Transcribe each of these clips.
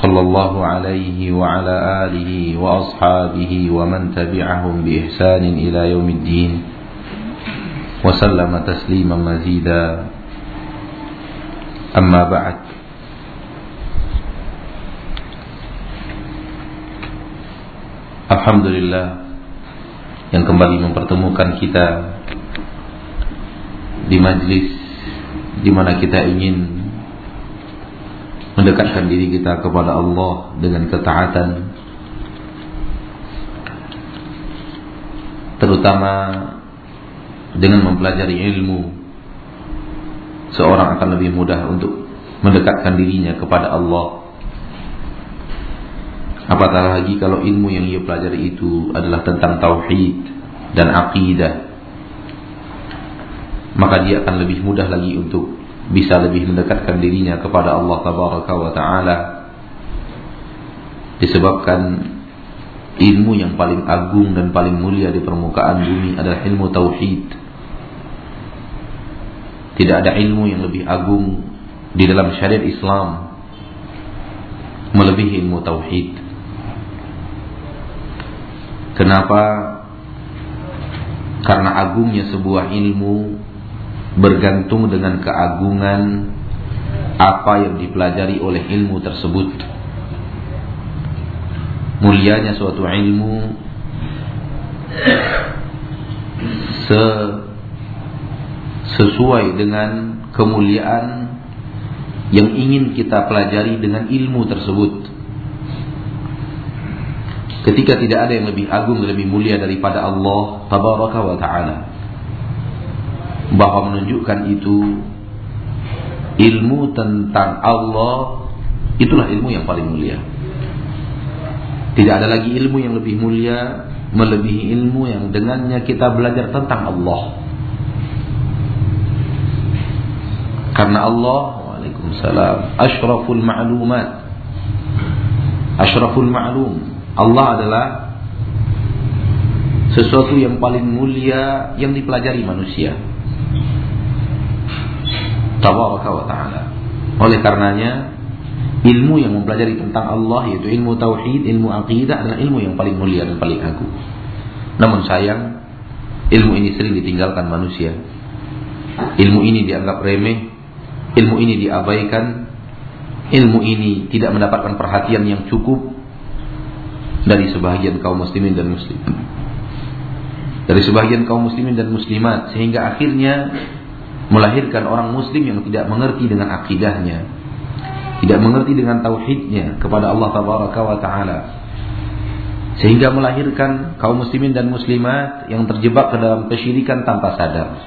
صلى الله عليه وعلى آله وأصحابه ومن تبعهم بإحسان إلى يوم الدين وسلم تسليما مزيدا أما بعد Alhamdulillah yang kembali mempertemukan kita di majlis di mana kita ingin mendekatkan diri kita kepada Allah dengan ketaatan. Terutama dengan mempelajari ilmu. Seorang akan lebih mudah untuk mendekatkan dirinya kepada Allah. Apatah lagi kalau ilmu yang ia pelajari itu adalah tentang tauhid dan akidah maka dia akan lebih mudah lagi untuk bisa lebih mendekatkan dirinya kepada Allah tabaraka wa taala disebabkan ilmu yang paling agung dan paling mulia di permukaan bumi adalah ilmu tauhid. Tidak ada ilmu yang lebih agung di dalam syariat Islam melebihi ilmu tauhid. Kenapa? Karena agungnya sebuah ilmu bergantung dengan keagungan apa yang dipelajari oleh ilmu tersebut. Mulianya suatu ilmu se sesuai dengan kemuliaan yang ingin kita pelajari dengan ilmu tersebut. Ketika tidak ada yang lebih agung lebih mulia daripada Allah tabaraka wa taala bahwa menunjukkan itu ilmu tentang Allah itulah ilmu yang paling mulia. Tidak ada lagi ilmu yang lebih mulia melebihi ilmu yang dengannya kita belajar tentang Allah. Karena Allah, Waalaikumsalam, asyraful ma'lumat. Asyraful ma'lum. Allah adalah sesuatu yang paling mulia yang dipelajari manusia tabaraka wa taala. Oleh karenanya ilmu yang mempelajari tentang Allah yaitu ilmu tauhid, ilmu akidah adalah ilmu yang paling mulia dan paling agung. Namun sayang ilmu ini sering ditinggalkan manusia. Ilmu ini dianggap remeh, ilmu ini diabaikan, ilmu ini tidak mendapatkan perhatian yang cukup dari sebahagian kaum muslimin dan muslimat. Dari sebahagian kaum muslimin dan muslimat sehingga akhirnya melahirkan orang muslim yang tidak mengerti dengan akidahnya, tidak mengerti dengan tauhidnya kepada Allah tabaraka taala. Sehingga melahirkan kaum muslimin dan muslimat yang terjebak ke dalam kesyirikan tanpa sadar.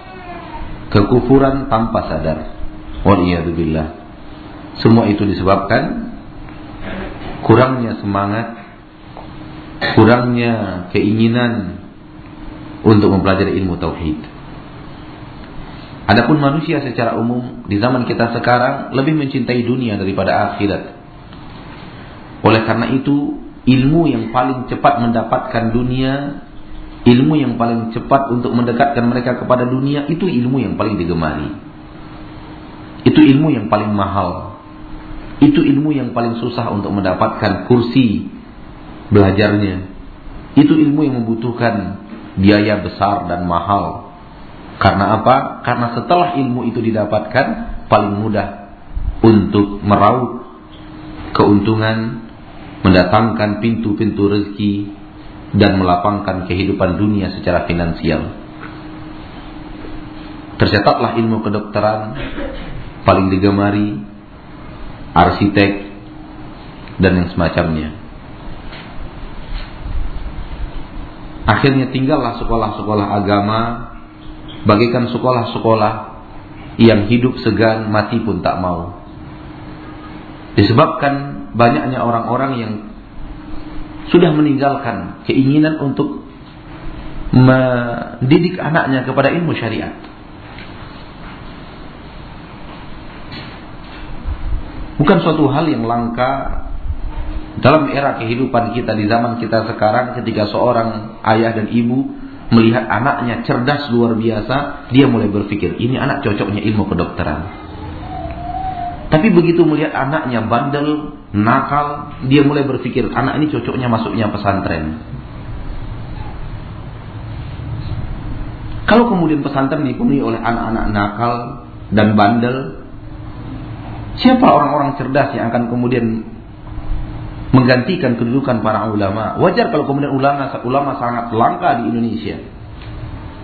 Kekufuran tanpa sadar. Waliyadzubillah. Semua itu disebabkan kurangnya semangat, kurangnya keinginan untuk mempelajari ilmu tauhid. Adapun manusia secara umum di zaman kita sekarang lebih mencintai dunia daripada akhirat. Oleh karena itu, ilmu yang paling cepat mendapatkan dunia, ilmu yang paling cepat untuk mendekatkan mereka kepada dunia itu ilmu yang paling digemari. Itu ilmu yang paling mahal. Itu ilmu yang paling susah untuk mendapatkan kursi belajarnya. Itu ilmu yang membutuhkan biaya besar dan mahal karena apa? Karena setelah ilmu itu didapatkan paling mudah untuk meraup keuntungan, mendatangkan pintu-pintu rezeki dan melapangkan kehidupan dunia secara finansial. Tercatatlah ilmu kedokteran paling digemari, arsitek dan yang semacamnya. Akhirnya tinggallah sekolah-sekolah agama bagaikan sekolah-sekolah yang hidup segan mati pun tak mau. Disebabkan banyaknya orang-orang yang sudah meninggalkan keinginan untuk mendidik anaknya kepada ilmu syariat. Bukan suatu hal yang langka dalam era kehidupan kita di zaman kita sekarang ketika seorang ayah dan ibu melihat anaknya cerdas luar biasa, dia mulai berpikir, ini anak cocoknya ilmu kedokteran. Tapi begitu melihat anaknya bandel, nakal, dia mulai berpikir, anak ini cocoknya masuknya pesantren. Kalau kemudian pesantren dipenuhi oleh anak-anak nakal dan bandel, siapa orang-orang cerdas yang akan kemudian menggantikan kedudukan para ulama? Wajar kalau kemudian ulama ulama sangat langka di Indonesia.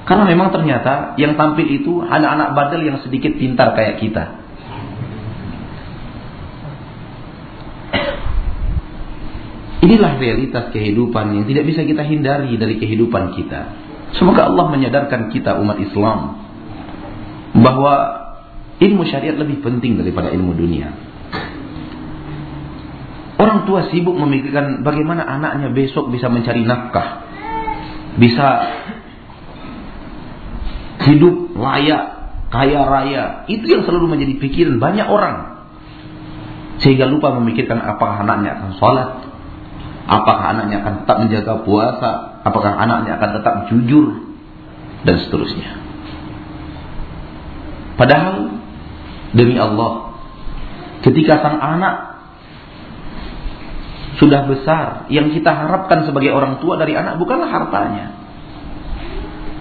Karena memang ternyata yang tampil itu anak-anak bandel yang sedikit pintar kayak kita. Inilah realitas kehidupan yang tidak bisa kita hindari dari kehidupan kita. Semoga Allah menyadarkan kita umat Islam bahwa ilmu syariat lebih penting daripada ilmu dunia. Orang tua sibuk memikirkan bagaimana anaknya besok bisa mencari nafkah, bisa hidup layak, kaya raya. Itu yang selalu menjadi pikiran banyak orang. Sehingga lupa memikirkan apakah anaknya akan sholat, apakah anaknya akan tetap menjaga puasa, apakah anaknya akan tetap jujur dan seterusnya. Padahal demi Allah, ketika sang anak sudah besar, yang kita harapkan sebagai orang tua dari anak bukanlah hartanya.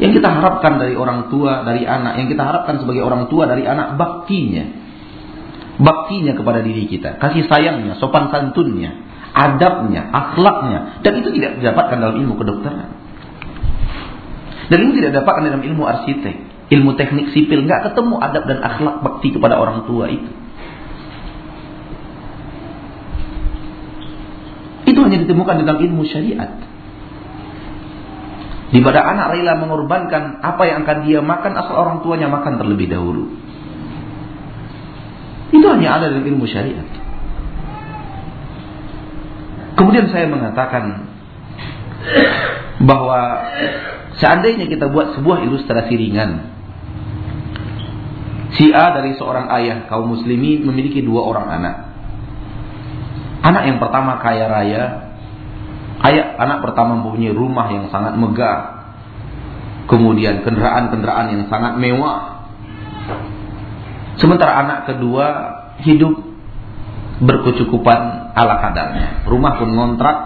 Yang kita harapkan dari orang tua, dari anak, yang kita harapkan sebagai orang tua dari anak baktinya. Baktinya kepada diri kita, kasih sayangnya, sopan santunnya, adabnya, akhlaknya, dan itu tidak didapatkan dalam ilmu kedokteran. Dan ini tidak didapatkan dalam ilmu arsitek, ilmu teknik sipil, nggak ketemu adab dan akhlak bakti kepada orang tua itu. Itu hanya ditemukan dalam ilmu syariat. Di mana anak rela mengorbankan apa yang akan dia makan asal orang tuanya makan terlebih dahulu. Itu hanya ada dalam ilmu syariat. Kemudian saya mengatakan bahwa seandainya kita buat sebuah ilustrasi ringan. Si A dari seorang ayah kaum muslimin memiliki dua orang anak. Anak yang pertama kaya raya. Ayah anak pertama mempunyai rumah yang sangat megah. Kemudian kendaraan-kendaraan yang sangat mewah. Sementara anak kedua hidup berkecukupan ala kadarnya. Rumah pun ngontrak,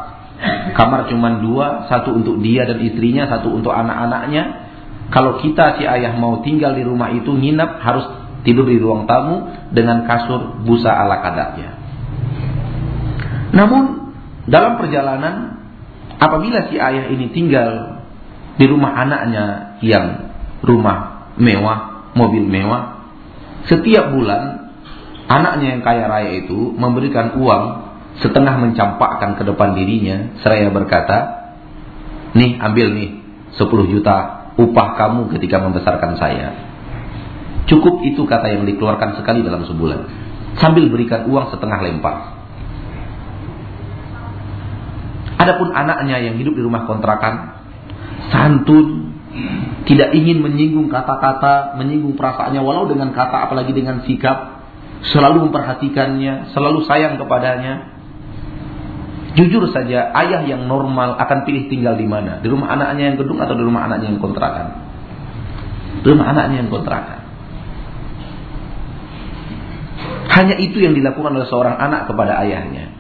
kamar cuma dua, satu untuk dia dan istrinya, satu untuk anak-anaknya. Kalau kita si ayah mau tinggal di rumah itu nginap harus tidur di ruang tamu dengan kasur busa ala kadarnya. Namun dalam perjalanan apabila si ayah ini tinggal di rumah anaknya yang rumah mewah, mobil mewah, setiap bulan Anaknya yang kaya raya itu memberikan uang setengah mencampakkan ke depan dirinya seraya berkata, "Nih, ambil nih 10 juta upah kamu ketika membesarkan saya." Cukup itu kata yang dikeluarkan sekali dalam sebulan. Sambil berikan uang setengah lempar. Adapun anaknya yang hidup di rumah kontrakan, santun, tidak ingin menyinggung kata-kata, menyinggung perasaannya walau dengan kata apalagi dengan sikap, selalu memperhatikannya, selalu sayang kepadanya. Jujur saja, ayah yang normal akan pilih tinggal di mana? Di rumah anaknya yang gedung atau di rumah anaknya yang kontrakan? Di rumah anaknya yang kontrakan. Hanya itu yang dilakukan oleh seorang anak kepada ayahnya.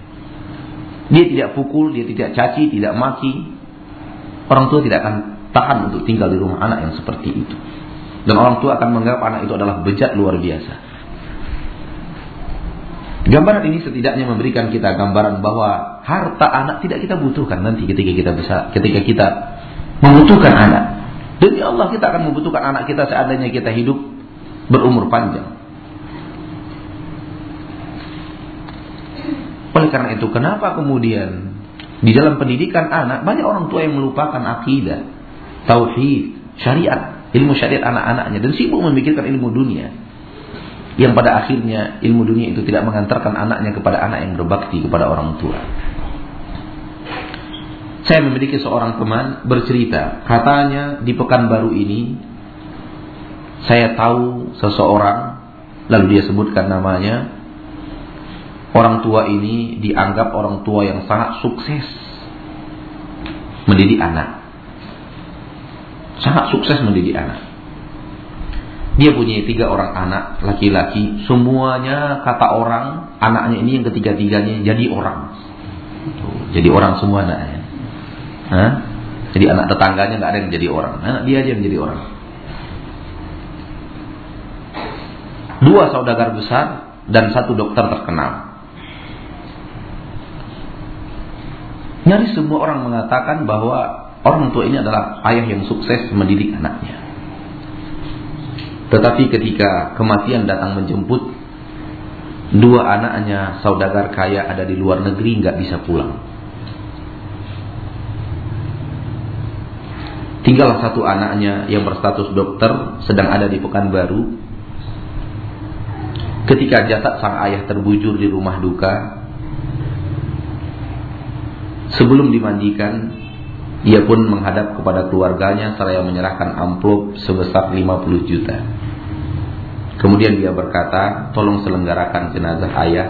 Dia tidak pukul, dia tidak caci, tidak maki. Orang tua tidak akan tahan untuk tinggal di rumah anak yang seperti itu. Dan orang tua akan menganggap anak itu adalah bejat luar biasa. Gambaran ini setidaknya memberikan kita gambaran bahwa harta anak tidak kita butuhkan nanti ketika kita bisa ketika kita membutuhkan anak. Demi Allah kita akan membutuhkan anak kita seandainya kita hidup berumur panjang. Oleh karena itu, kenapa kemudian di dalam pendidikan anak banyak orang tua yang melupakan akidah, tauhid, syariat, ilmu syariat anak-anaknya dan sibuk memikirkan ilmu dunia yang pada akhirnya ilmu dunia itu tidak mengantarkan anaknya kepada anak yang berbakti kepada orang tua. Saya memiliki seorang teman bercerita, katanya di Pekanbaru ini saya tahu seseorang lalu dia sebutkan namanya orang tua ini dianggap orang tua yang sangat sukses mendidik anak. Sangat sukses mendidik anak. Dia punya tiga orang anak laki-laki, semuanya kata orang anaknya ini yang ketiga-tiganya jadi orang. Jadi orang semua anaknya. Hah? Jadi anak tetangganya nggak ada yang jadi orang, anak dia aja yang jadi orang. Dua saudagar besar dan satu dokter terkenal. Nyaris semua orang mengatakan bahwa orang tua ini adalah ayah yang sukses mendidik anaknya. Tetapi ketika kematian datang menjemput, dua anaknya saudagar kaya ada di luar negeri nggak bisa pulang. Tinggal satu anaknya yang berstatus dokter sedang ada di Pekanbaru. Ketika jasad sang ayah terbujur di rumah duka, sebelum dimandikan, ia pun menghadap kepada keluarganya seraya menyerahkan amplop sebesar 50 juta. Kemudian dia berkata, tolong selenggarakan jenazah ayah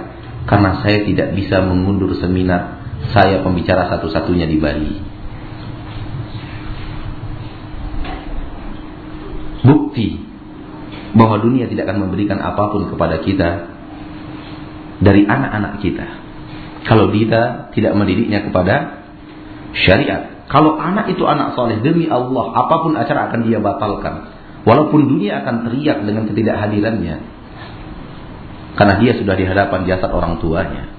karena saya tidak bisa mengundur seminar saya pembicara satu-satunya di Bali. bukti bahwa dunia tidak akan memberikan apa pun kepada kita dari anak-anak kita. Kalau kita tidak mendidiknya kepada syariat. Kalau anak itu anak soleh demi Allah, apa pun acara akan dia batalkan. Walaupun dunia akan teriak dengan ketidakhadirannya. Karena dia sudah di hadapan jasad orang tuanya.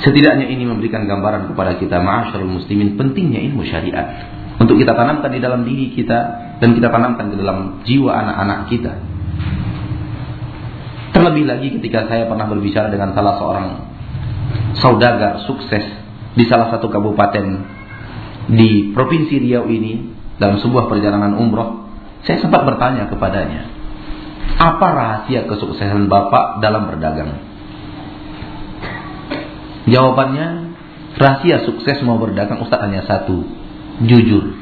Setidaknya ini memberikan gambaran kepada kita ma'asyarul muslimin pentingnya ilmu syariat untuk kita tanamkan di dalam diri kita dan kita tanamkan di dalam jiwa anak-anak kita. Terlebih lagi ketika saya pernah berbicara dengan salah seorang saudagar sukses di salah satu kabupaten di provinsi Riau ini dalam sebuah perjalanan umroh, saya sempat bertanya kepadanya, apa rahasia kesuksesan Bapak dalam berdagang? Jawabannya, rahasia sukses mau berdagang Ustaz hanya satu, jujur.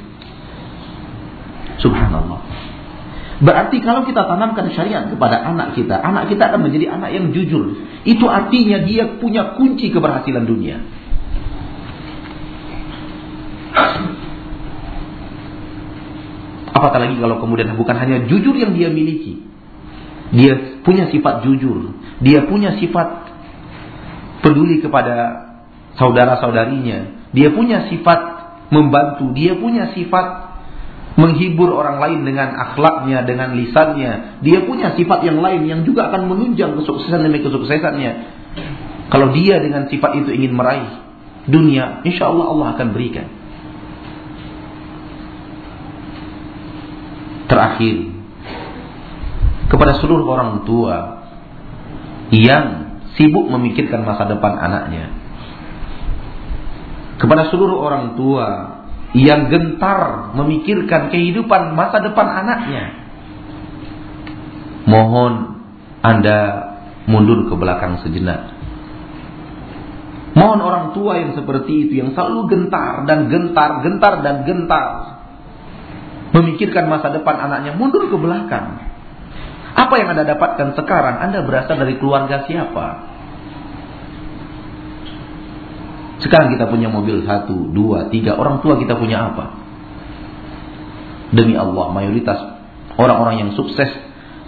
Subhanallah. Berarti kalau kita tanamkan syariat kepada anak kita, anak kita akan menjadi anak yang jujur. Itu artinya dia punya kunci keberhasilan dunia. Apatah lagi kalau kemudian bukan hanya jujur yang dia miliki. Dia punya sifat jujur. Dia punya sifat peduli kepada saudara-saudarinya. Dia punya sifat membantu. Dia punya sifat menghibur orang lain dengan akhlaknya, dengan lisannya. Dia punya sifat yang lain yang juga akan menunjang kesuksesan demi kesuksesannya. Kalau dia dengan sifat itu ingin meraih dunia, insya Allah Allah akan berikan. Terakhir, kepada seluruh orang tua yang sibuk memikirkan masa depan anaknya, kepada seluruh orang tua yang gentar memikirkan kehidupan masa depan anaknya. Mohon Anda mundur ke belakang sejenak. Mohon orang tua yang seperti itu yang selalu gentar dan gentar, gentar dan gentar memikirkan masa depan anaknya mundur ke belakang. Apa yang Anda dapatkan sekarang? Anda berasal dari keluarga siapa? Sekarang kita punya mobil satu, dua, tiga. Orang tua kita punya apa? Demi Allah, mayoritas orang-orang yang sukses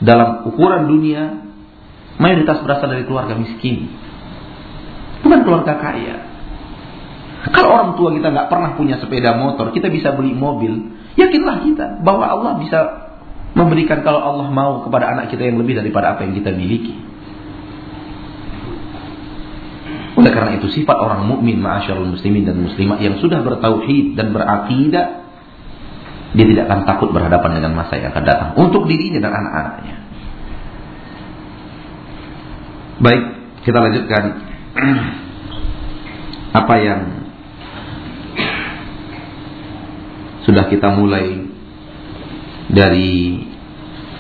dalam ukuran dunia, mayoritas berasal dari keluarga miskin. Bukan keluarga kaya. Kalau orang tua kita nggak pernah punya sepeda motor, kita bisa beli mobil. Yakinlah kita bahwa Allah bisa memberikan kalau Allah mau kepada anak kita yang lebih daripada apa yang kita miliki. Oleh karena itu sifat orang mukmin ma'asyarul muslimin dan muslimat yang sudah bertauhid dan berakidah dia tidak akan takut berhadapan dengan masa yang akan datang untuk dirinya dan anak-anaknya. Baik, kita lanjutkan apa yang sudah kita mulai dari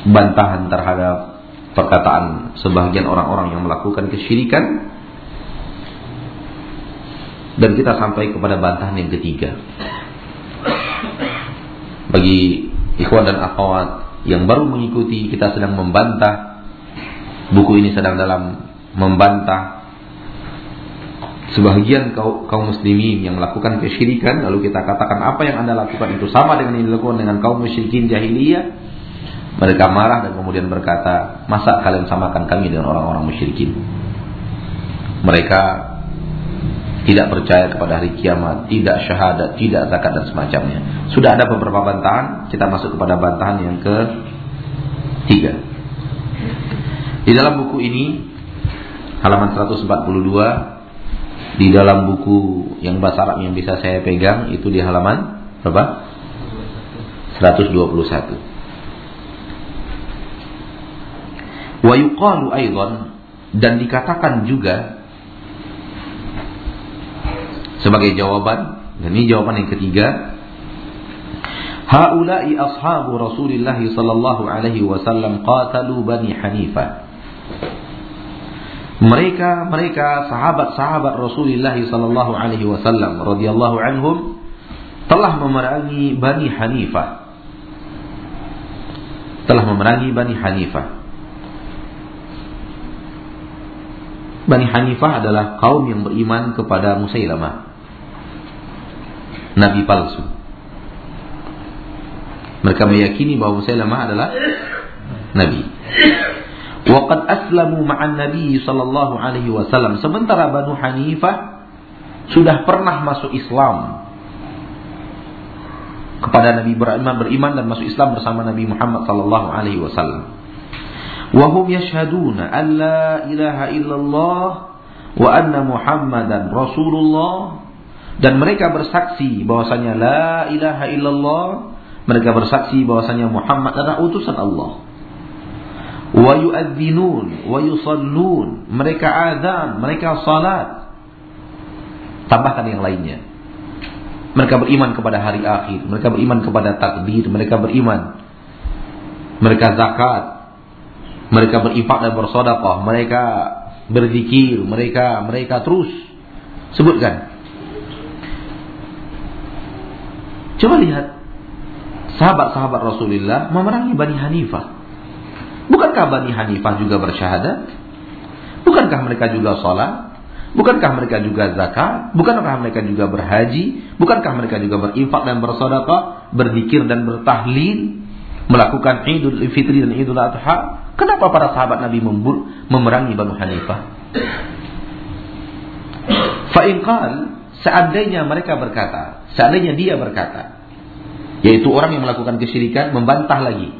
bantahan terhadap perkataan sebagian orang-orang yang melakukan kesyirikan Dan kita sampai kepada bantahan yang ketiga. Bagi ikhwan dan akhwat yang baru mengikuti kita sedang membantah. Buku ini sedang dalam membantah sebagian kaum, kaum muslimin yang melakukan kesyirikan. Lalu kita katakan apa yang anda lakukan itu sama dengan yang dilakukan dengan kaum musyrikin jahiliyah. Mereka marah dan kemudian berkata masa kalian samakan kami dengan orang-orang musyrikin? Mereka tidak percaya kepada hari kiamat, tidak syahadat, tidak zakat dan semacamnya. Sudah ada beberapa bantahan, kita masuk kepada bantahan yang ke tiga. Di dalam buku ini halaman 142 di dalam buku yang bahasa Arab yang bisa saya pegang itu di halaman berapa? 121. Wa yuqalu aidan dan dikatakan juga sebagai jawaban dan ini jawaban yang ketiga. Haula'i ashabu Rasulullah sallallahu alaihi wasallam qatalu Bani Hanifah mereka mereka sahabat-sahabat Rasulullah sallallahu alaihi wasallam radhiyallahu anhum telah memerangi Bani Hanifah telah memerangi Bani Hanifah Bani Hanifah adalah kaum yang beriman kepada Musailamah nabi palsu. Mereka meyakini bahwa Musailamah adalah nabi. Waqad aslamu ma'an Nabi sallallahu alaihi wasallam. Sementara Banu Hanifah sudah pernah masuk Islam kepada Nabi beriman beriman dan masuk Islam bersama Nabi Muhammad sallallahu alaihi wasallam. Wa hum yashhaduna an la ilaha illallah wa anna Muhammadan Rasulullah dan mereka bersaksi bahwasanya la ilaha illallah mereka bersaksi bahwasanya Muhammad adalah utusan Allah. Wa yu'adzinun wa yusallun mereka azan mereka salat. Tambahkan yang lainnya. Mereka beriman kepada hari akhir mereka beriman kepada takdir mereka beriman mereka zakat mereka berinfak dan bersedekah mereka berzikir mereka mereka terus. Sebutkan Coba lihat sahabat-sahabat Rasulullah memerangi Bani Hanifah. Bukankah Bani Hanifah juga bersyahadat? Bukankah mereka juga sholat? Bukankah mereka juga zakat? Bukankah mereka juga berhaji? Bukankah mereka juga berinfak dan bersedekah, berzikir dan bertahlil, melakukan Idul Fitri dan Idul Adha? Kenapa para sahabat Nabi memerangi Bani Hanifah? Fa'inqal Seandainya mereka berkata, seandainya dia berkata, yaitu orang yang melakukan kesyirikan membantah lagi.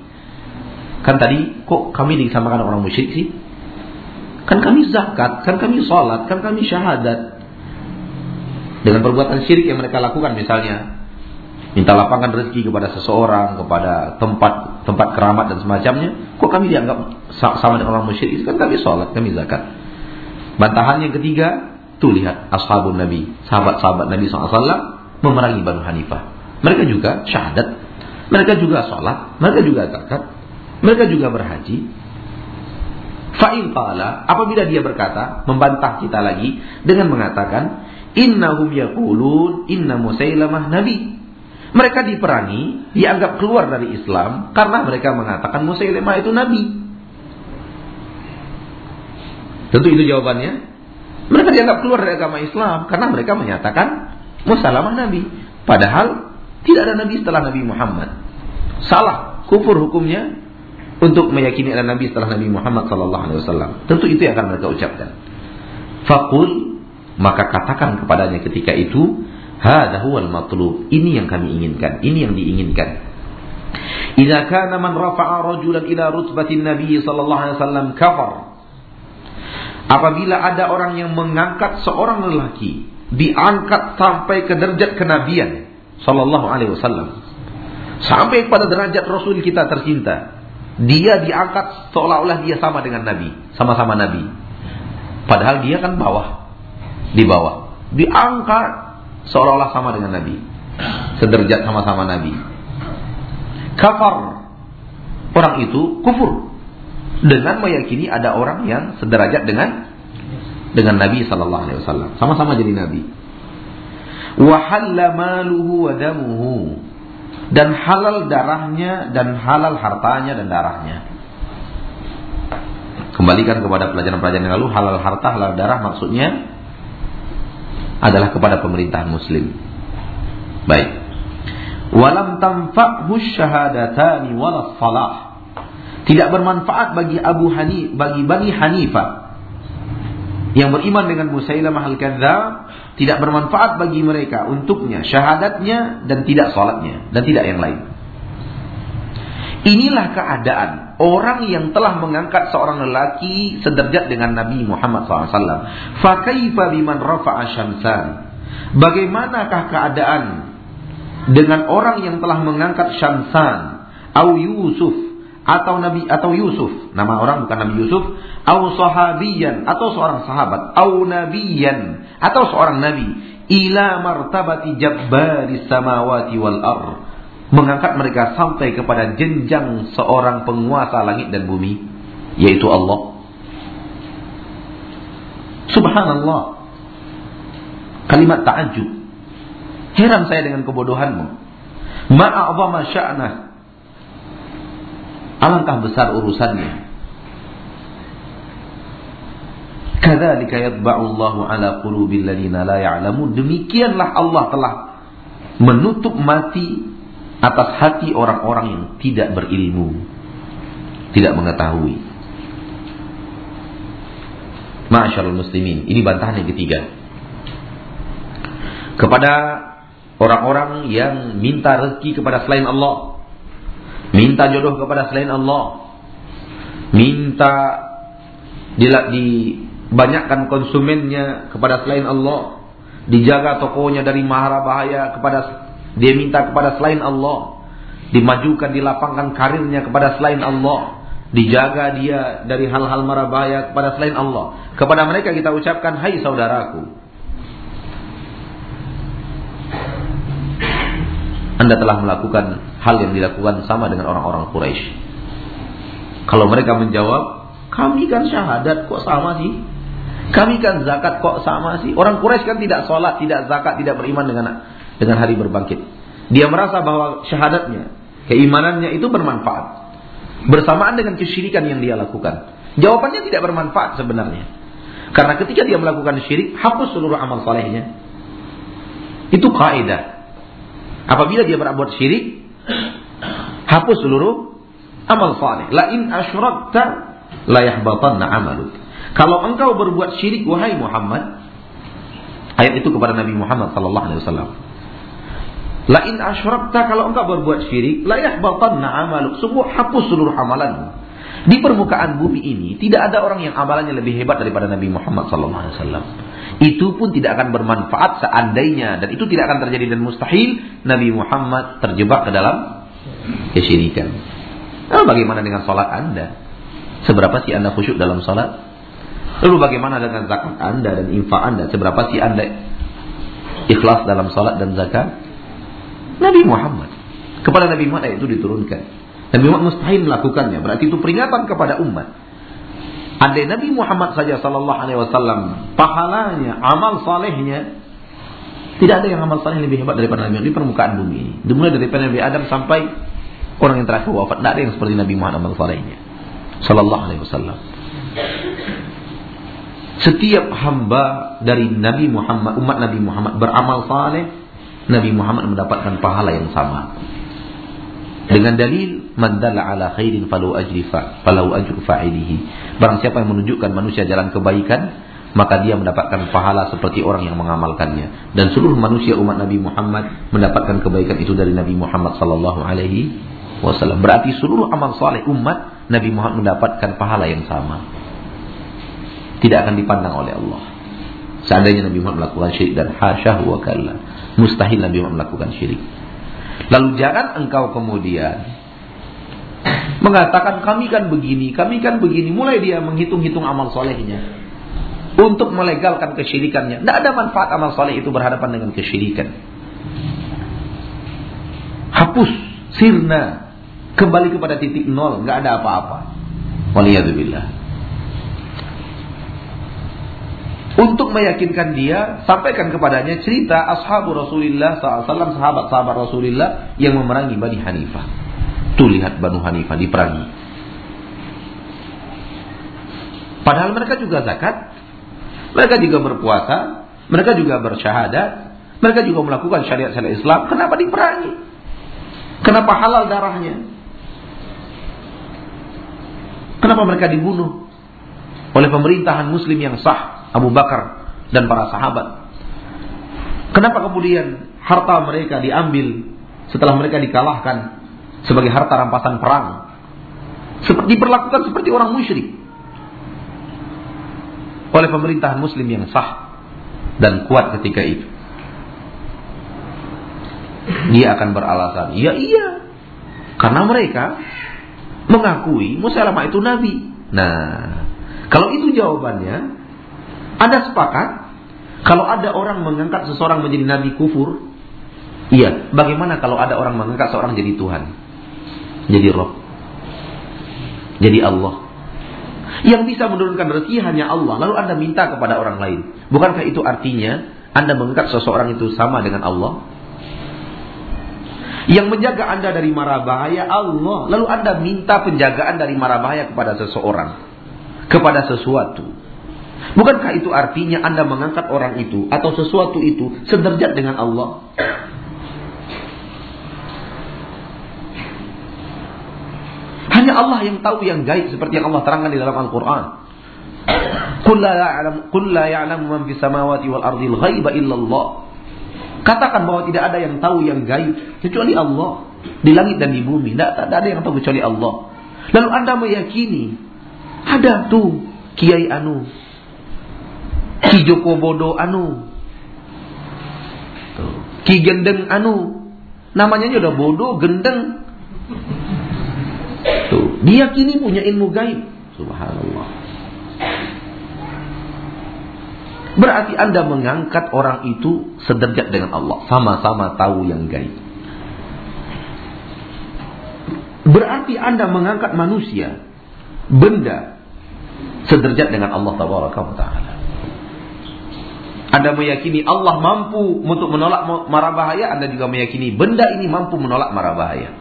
Kan tadi kok kami disamakan orang musyrik sih? Kan kami zakat, kan kami sholat, kan kami syahadat. Dengan perbuatan syirik yang mereka lakukan misalnya minta lapangan rezeki kepada seseorang, kepada tempat tempat keramat dan semacamnya, kok kami dianggap sama dengan orang musyrik? Kan kami sholat, kami zakat. Bantahan yang ketiga, Tuh lihat ashabun Nabi, sahabat-sahabat Nabi SAW memerangi Banu Hanifah. Mereka juga syahadat, mereka juga sholat, mereka juga zakat, mereka juga berhaji. Fa'in qala, apabila dia berkata, membantah kita lagi dengan mengatakan, Innahum yaqulun inna Musailamah nabi. Mereka diperangi, dianggap keluar dari Islam karena mereka mengatakan Musailamah itu nabi. Tentu itu jawabannya. Mereka dianggap keluar dari agama Islam karena mereka menyatakan musalamah Nabi. Padahal tidak ada Nabi setelah Nabi Muhammad. Salah, kufur hukumnya untuk meyakini ada Nabi setelah Nabi Muhammad Sallallahu Alaihi Wasallam. Tentu itu yang akan mereka ucapkan. Fakul maka katakan kepadanya ketika itu, matlub. Ini yang kami inginkan, ini yang diinginkan. Idza kana man rafa'a rajulan ila rutbatin Nabi sallallahu alaihi wasallam kafar Apabila ada orang yang mengangkat seorang lelaki diangkat sampai ke derajat kenabian sallallahu alaihi wasallam. Sampai pada derajat rasul kita tercinta dia diangkat seolah-olah dia sama dengan nabi sama-sama nabi. Padahal dia kan bawah di bawah. Diangkat seolah-olah sama dengan nabi sederajat sama-sama nabi. Kafar orang itu kufur dengan meyakini ada orang yang sederajat dengan dengan Nabi Sallallahu Alaihi Wasallam, sama-sama jadi Nabi. wa halla maluhu wa dan halal darahnya dan halal hartanya dan darahnya. Kembalikan kepada pelajaran-pelajaran yang lalu halal harta halal darah maksudnya adalah kepada pemerintahan muslim. Baik. Walam tanfa'hu syahadatani wala salah. Tidak bermanfaat bagi Abu Hanif, bagi Bani Hanifah yang beriman dengan Musailamah al-Kadzdzab tidak bermanfaat bagi mereka untuknya syahadatnya dan tidak salatnya dan tidak yang lain. Inilah keadaan orang yang telah mengangkat seorang lelaki sederajat dengan Nabi Muhammad SAW. Fakaifa biman rafa'a syamsan. Bagaimanakah keadaan dengan orang yang telah mengangkat Syamsan, au Yusuf, atau Nabi atau Yusuf, nama orang bukan Nabi Yusuf, au sahabiyan atau seorang sahabat, au nabiyan atau seorang nabi, ila martabati jabbari samawati wal ar. Mengangkat mereka sampai kepada jenjang seorang penguasa langit dan bumi, yaitu Allah. Subhanallah. Kalimat ta'ajub. Heran saya dengan kebodohanmu. Ma'a'zama sya'nah Alangkah besar urusannya. Kadzalika yatba'u Allahu ala qulubil ladzina la ya'lamun. Demikianlah Allah telah menutup mati atas hati orang-orang yang tidak berilmu, tidak mengetahui. Masyaallah muslimin, ini bantahan yang ketiga. Kepada orang-orang yang minta rezeki kepada selain Allah, Minta jodoh kepada selain Allah. Minta dibanyakkan konsumennya kepada selain Allah. Dijaga tokonya dari mahara bahaya kepada dia minta kepada selain Allah. Dimajukan, dilapangkan karirnya kepada selain Allah. Dijaga dia dari hal-hal mara bahaya kepada selain Allah. Kepada mereka kita ucapkan, hai saudaraku. Anda telah melakukan hal yang dilakukan sama dengan orang-orang Quraisy. Kalau mereka menjawab, kami kan syahadat kok sama sih? Kami kan zakat kok sama sih? Orang Quraisy kan tidak sholat, tidak zakat, tidak beriman dengan dengan hari berbangkit. Dia merasa bahwa syahadatnya, keimanannya itu bermanfaat. Bersamaan dengan kesyirikan yang dia lakukan. Jawabannya tidak bermanfaat sebenarnya. Karena ketika dia melakukan syirik, hapus seluruh amal solehnya. Itu kaidah. Apabila dia berbuat syirik, hapus seluruh amal saleh. La in asyrakta la yahbatanna amaluk. Kalau engkau berbuat syirik wahai Muhammad, ayat itu kepada Nabi Muhammad sallallahu alaihi wasallam. La in asyrakta kalau engkau berbuat syirik, la yahbatanna amaluk. Semua hapus seluruh amalanmu. Di permukaan bumi ini tidak ada orang yang amalannya lebih hebat daripada Nabi Muhammad wasallam itu pun tidak akan bermanfaat seandainya dan itu tidak akan terjadi dan mustahil Nabi Muhammad terjebak ke dalam kesyirikan. Lalu bagaimana dengan sholat Anda? Seberapa sih Anda khusyuk dalam sholat? Lalu bagaimana dengan zakat Anda dan infak Anda? Seberapa sih Anda ikhlas dalam sholat dan zakat? Nabi Muhammad. Kepada Nabi Muhammad itu diturunkan. Nabi Muhammad mustahil melakukannya. Berarti itu peringatan kepada umat. Andai Nabi Muhammad saja sallallahu alaihi wasallam pahalanya, amal salehnya tidak ada yang amal saleh lebih hebat daripada Nabi di permukaan bumi ini. Dimulai dari Nabi Adam sampai orang yang terakhir wafat, tidak ada yang seperti Nabi Muhammad amal salehnya. Sallallahu alaihi wasallam. Setiap hamba dari Nabi Muhammad, umat Nabi Muhammad beramal saleh, Nabi Muhammad mendapatkan pahala yang sama. Dengan dalil man dalla ala khairin falau ajri fa falau ajru fa'ilihi. Barang siapa yang menunjukkan manusia jalan kebaikan, maka dia mendapatkan pahala seperti orang yang mengamalkannya. Dan seluruh manusia umat Nabi Muhammad mendapatkan kebaikan itu dari Nabi Muhammad sallallahu alaihi wasallam. Berarti seluruh amal saleh umat Nabi Muhammad mendapatkan pahala yang sama. Tidak akan dipandang oleh Allah. Seandainya Nabi Muhammad melakukan syirik dan hasyah wa kalla. Mustahil Nabi Muhammad melakukan syirik. Lalu jangan engkau kemudian mengatakan kami kan begini, kami kan begini. Mulai dia menghitung-hitung amal solehnya untuk melegalkan kesyirikannya. Tidak ada manfaat amal soleh itu berhadapan dengan kesyirikan. Hapus, sirna, kembali kepada titik nol, nggak ada apa-apa. Waliyadzubillah. Untuk meyakinkan dia, sampaikan kepadanya cerita ashabu Rasulullah SAW, sahabat-sahabat Rasulullah yang memerangi Bani Hanifah. Tuh lihat Bani Hanifah diperangi. Padahal mereka juga zakat, mereka juga berpuasa, mereka juga bersyahadat, mereka juga melakukan syariat-syariat Islam. Kenapa diperangi? Kenapa halal darahnya? Kenapa mereka dibunuh oleh pemerintahan muslim yang sah? Abu Bakar dan para sahabat. Kenapa kemudian harta mereka diambil setelah mereka dikalahkan sebagai harta rampasan perang? Seperti diperlakukan seperti orang musyrik oleh pemerintahan muslim yang sah dan kuat ketika itu. Dia akan beralasan, ya iya, karena mereka mengakui Musa itu nabi. Nah, kalau itu jawabannya, ada sepakat kalau ada orang mengangkat seseorang menjadi nabi kufur, iya. Bagaimana kalau ada orang mengangkat seorang jadi Tuhan, jadi Roh, jadi Allah? Yang bisa menurunkan rezeki hanya Allah. Lalu anda minta kepada orang lain. Bukankah itu artinya anda mengangkat seseorang itu sama dengan Allah? Yang menjaga anda dari mara bahaya Allah. Lalu anda minta penjagaan dari mara bahaya kepada seseorang. Kepada sesuatu. Bukankah itu artinya Anda mengangkat orang itu atau sesuatu itu sederajat dengan Allah? Hanya Allah yang tahu yang gaib seperti yang Allah terangkan di dalam Al-Qur'an. Qul la ya'lamu wal ghaiba. Katakan bahwa tidak ada yang tahu yang gaib kecuali Allah di langit dan di bumi. Tidak, ada yang tahu kecuali Allah. Lalu Anda meyakini ada tuh Kiai Anu, Ki Joko Bodo anu. Ki Gendeng anu. Namanya aja udah bodoh, gendeng. Tuh, dia kini punya ilmu gaib. Subhanallah. Berarti Anda mengangkat orang itu sederajat dengan Allah, sama-sama tahu yang gaib. Berarti Anda mengangkat manusia, benda sederajat dengan Allah Taala. Anda meyakini Allah mampu untuk menolak mara bahaya, Anda juga meyakini benda ini mampu menolak mara bahaya.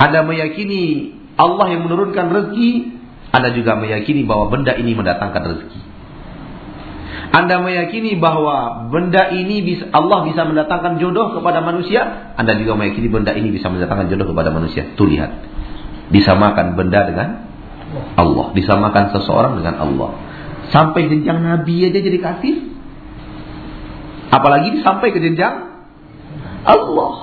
Anda meyakini Allah yang menurunkan rezeki, Anda juga meyakini bahwa benda ini mendatangkan rezeki. Anda meyakini bahwa benda ini bisa, Allah bisa mendatangkan jodoh kepada manusia, Anda juga meyakini benda ini bisa mendatangkan jodoh kepada manusia. Tuh lihat. Disamakan benda dengan Allah, disamakan seseorang dengan Allah. Sampai jenjang Nabi aja jadi kafir. Apalagi sampai ke jenjang Allah.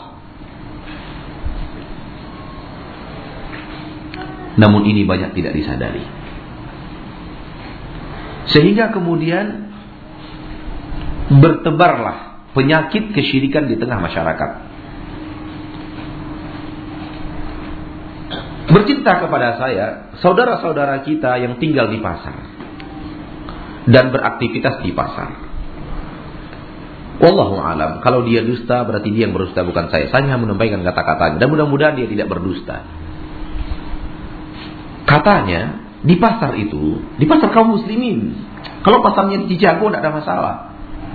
Namun ini banyak tidak disadari. Sehingga kemudian bertebarlah penyakit kesyirikan di tengah masyarakat. Bercinta kepada saya, saudara-saudara kita yang tinggal di pasar dan beraktivitas di pasar. Wallahu alam. Kalau dia dusta berarti dia yang berdusta bukan saya. Saya hanya menyampaikan kata-katanya dan mudah-mudahan dia tidak berdusta. Katanya di pasar itu, di pasar kaum muslimin. Kalau pasarnya di Cijago tidak ada masalah.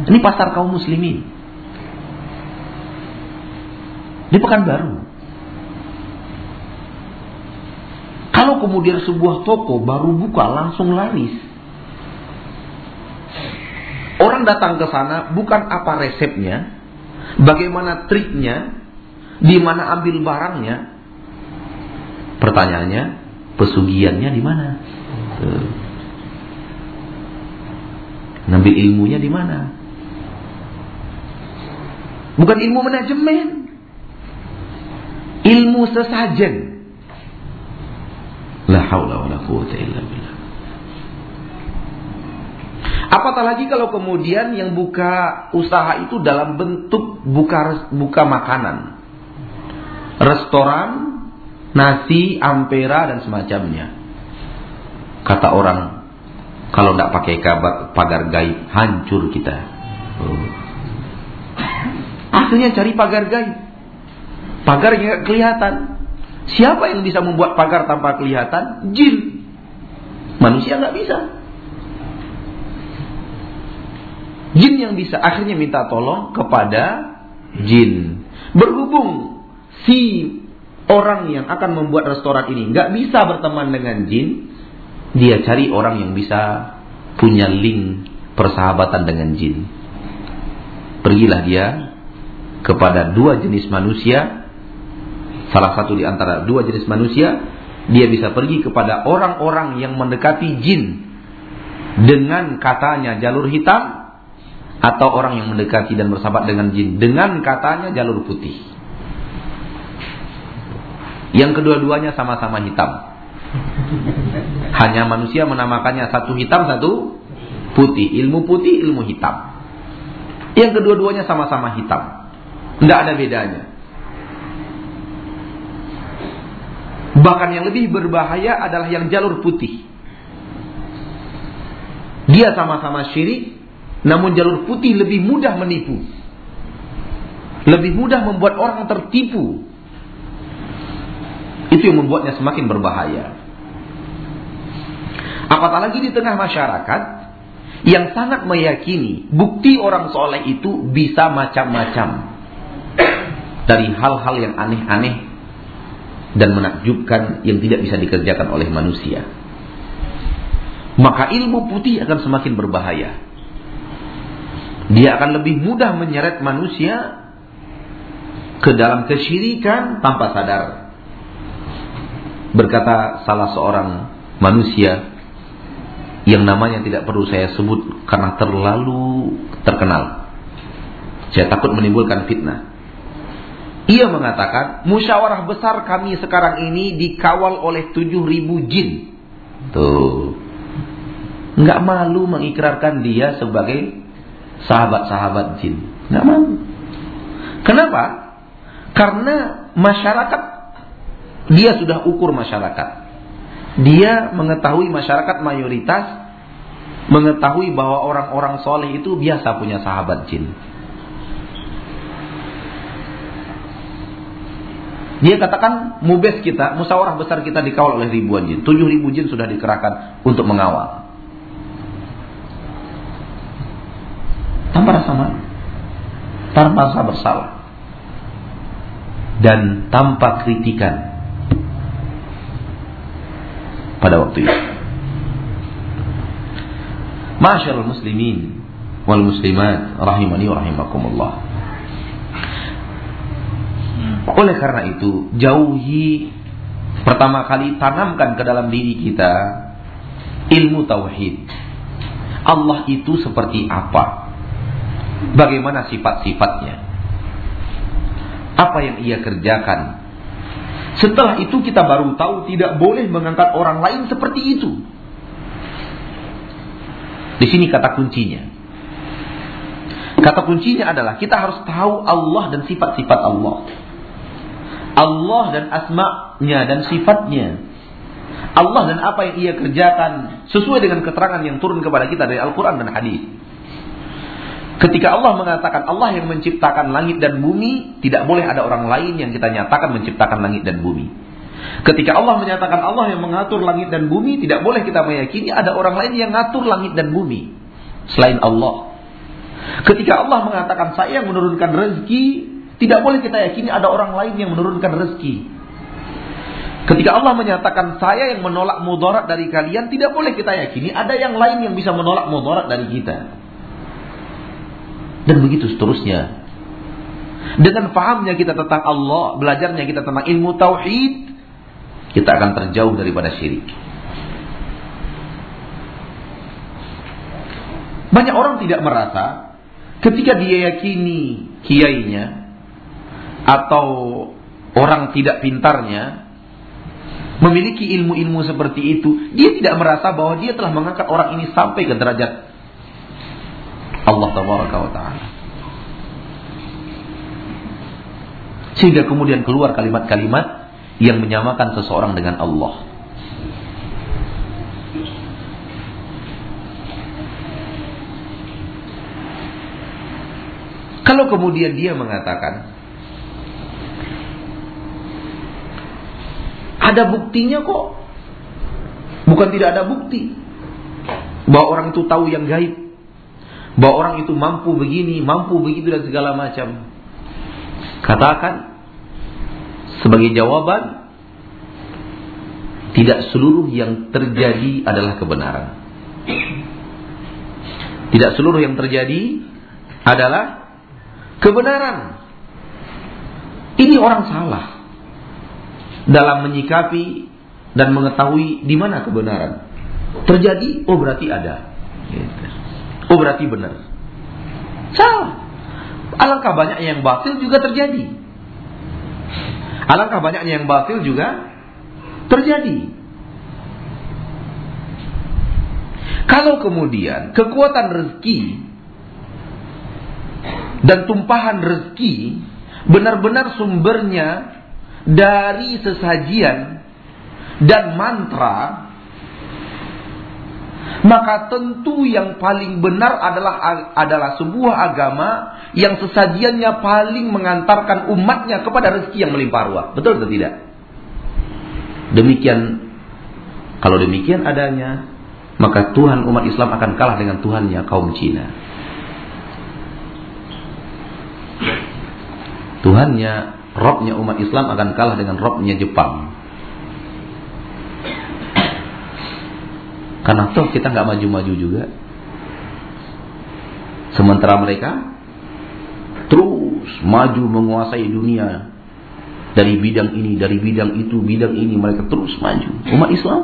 Ini pasar kaum muslimin. Di Pekanbaru. Kalau kemudian sebuah toko baru buka langsung laris. Orang datang ke sana bukan apa resepnya, bagaimana triknya, di mana ambil barangnya. Pertanyaannya, pesugihannya di mana? Ngambil ilmunya di mana? Bukan ilmu manajemen. Ilmu sesajen. La haula wala quwwata illa billah. Apatah lagi kalau kemudian yang buka usaha itu dalam bentuk buka buka makanan. Restoran, nasi, ampera dan semacamnya. Kata orang, kalau tidak pakai kabar, pagar gaib, hancur kita. Oh. Akhirnya cari pagar gaib. Pagar yang kelihatan. Siapa yang bisa membuat pagar tanpa kelihatan? Jin. Manusia nggak bisa. Jin yang bisa akhirnya minta tolong kepada jin. Berhubung si orang yang akan membuat restoran ini nggak bisa berteman dengan jin, dia cari orang yang bisa punya link persahabatan dengan jin. Pergilah dia kepada dua jenis manusia, salah satu di antara dua jenis manusia, dia bisa pergi kepada orang-orang yang mendekati jin dengan katanya jalur hitam atau orang yang mendekati dan bersahabat dengan jin dengan katanya jalur putih. Yang kedua-duanya sama-sama hitam. Hanya manusia menamakannya satu hitam, satu putih. Ilmu putih, ilmu hitam. Yang kedua-duanya sama-sama hitam. Tidak ada bedanya. Bahkan yang lebih berbahaya adalah yang jalur putih. Dia sama-sama syirik, namun jalur putih lebih mudah menipu. Lebih mudah membuat orang tertipu. Itu yang membuatnya semakin berbahaya. Apalagi di tengah masyarakat yang sangat meyakini bukti orang soleh itu bisa macam-macam. Dari hal-hal yang aneh-aneh dan menakjubkan yang tidak bisa dikerjakan oleh manusia. Maka ilmu putih akan semakin berbahaya. Dia akan lebih mudah menyeret manusia ke dalam kesyirikan tanpa sadar. Berkata salah seorang manusia yang namanya tidak perlu saya sebut karena terlalu terkenal. Saya takut menimbulkan fitnah. Ia mengatakan, musyawarah besar kami sekarang ini dikawal oleh tujuh ribu jin. Tuh. Nggak malu mengikrarkan dia sebagai sahabat-sahabat jin. Nggak mau. Kenapa? Karena masyarakat dia sudah ukur masyarakat. Dia mengetahui masyarakat mayoritas mengetahui bahwa orang-orang soleh itu biasa punya sahabat jin. Dia katakan mubes kita, musyawarah besar kita dikawal oleh ribuan jin. Tujuh ribu jin sudah dikerahkan untuk mengawal. Tanpa rasa malu, tanpa rasa bersalah, dan tanpa kritikan pada waktu itu. Masyarul muslimin wal muslimat rahimani wa rahimakumullah. Oleh karena itu, jauhi pertama kali tanamkan ke dalam diri kita ilmu tauhid. Allah itu seperti apa? Bagaimana sifat-sifatnya? Apa yang ia kerjakan? Setelah itu kita baru tahu tidak boleh mengangkat orang lain seperti itu. Di sini kata kuncinya. Kata kuncinya adalah kita harus tahu Allah dan sifat-sifat Allah. Allah dan asma'nya dan sifatnya. Allah dan apa yang ia kerjakan sesuai dengan keterangan yang turun kepada kita dari Al-Quran dan hadis. Ketika Allah mengatakan Allah yang menciptakan langit dan bumi, tidak boleh ada orang lain yang kita nyatakan menciptakan langit dan bumi. Ketika Allah menyatakan Allah yang mengatur langit dan bumi, tidak boleh kita meyakini ada orang lain yang mengatur langit dan bumi selain Allah. Ketika Allah mengatakan saya yang menurunkan rezeki, tidak boleh kita yakini ada orang lain yang menurunkan rezeki. Ketika Allah menyatakan saya yang menolak mudarat dari kalian, tidak boleh kita yakini ada yang lain yang bisa menolak mudarat dari kita. Dan begitu seterusnya. Dengan pahamnya kita tentang Allah, belajarnya kita tentang ilmu tauhid, kita akan terjauh daripada syirik. Banyak orang tidak merasa ketika dia yakini kiainya atau orang tidak pintarnya memiliki ilmu-ilmu seperti itu, dia tidak merasa bahwa dia telah mengangkat orang ini sampai ke derajat Allah Taala. Sehingga kemudian keluar kalimat-kalimat yang menyamakan seseorang dengan Allah. Kalau kemudian dia mengatakan ada buktinya kok. Bukan tidak ada bukti bahwa orang itu tahu yang gaib bahwa orang itu mampu begini, mampu begitu dan segala macam. Katakan sebagai jawaban tidak seluruh yang terjadi adalah kebenaran. Tidak seluruh yang terjadi adalah kebenaran. Ini orang salah dalam menyikapi dan mengetahui di mana kebenaran. Terjadi, oh berarti ada. Gitu. Oh berarti benar. Salah. Alangkah banyaknya yang batil juga terjadi. Alangkah banyaknya yang batil juga terjadi. Kalau kemudian kekuatan rezeki dan tumpahan rezeki benar-benar sumbernya dari sesajian dan mantra maka tentu yang paling benar adalah adalah sebuah agama yang sesajiannya paling mengantarkan umatnya kepada rezeki yang melimpah ruah. Betul atau tidak? Demikian kalau demikian adanya, maka Tuhan umat Islam akan kalah dengan Tuhannya kaum Cina. Tuhannya, Robnya umat Islam akan kalah dengan Robnya Jepang. Karena toh kita nggak maju-maju juga. Sementara mereka terus maju menguasai dunia. Dari bidang ini, dari bidang itu, bidang ini mereka terus maju. Umat Islam.